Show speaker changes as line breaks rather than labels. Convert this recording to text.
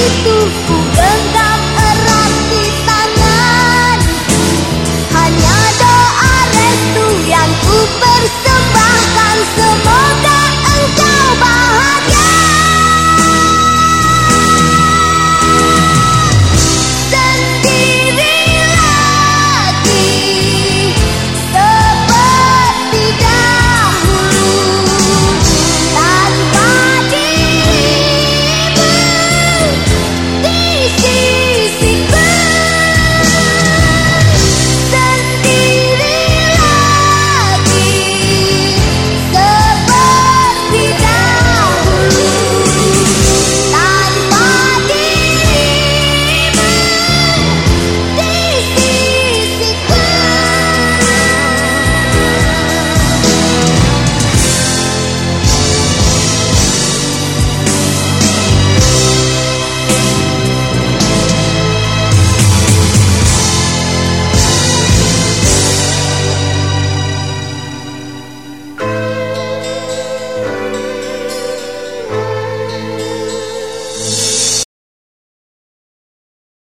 muito fuganda.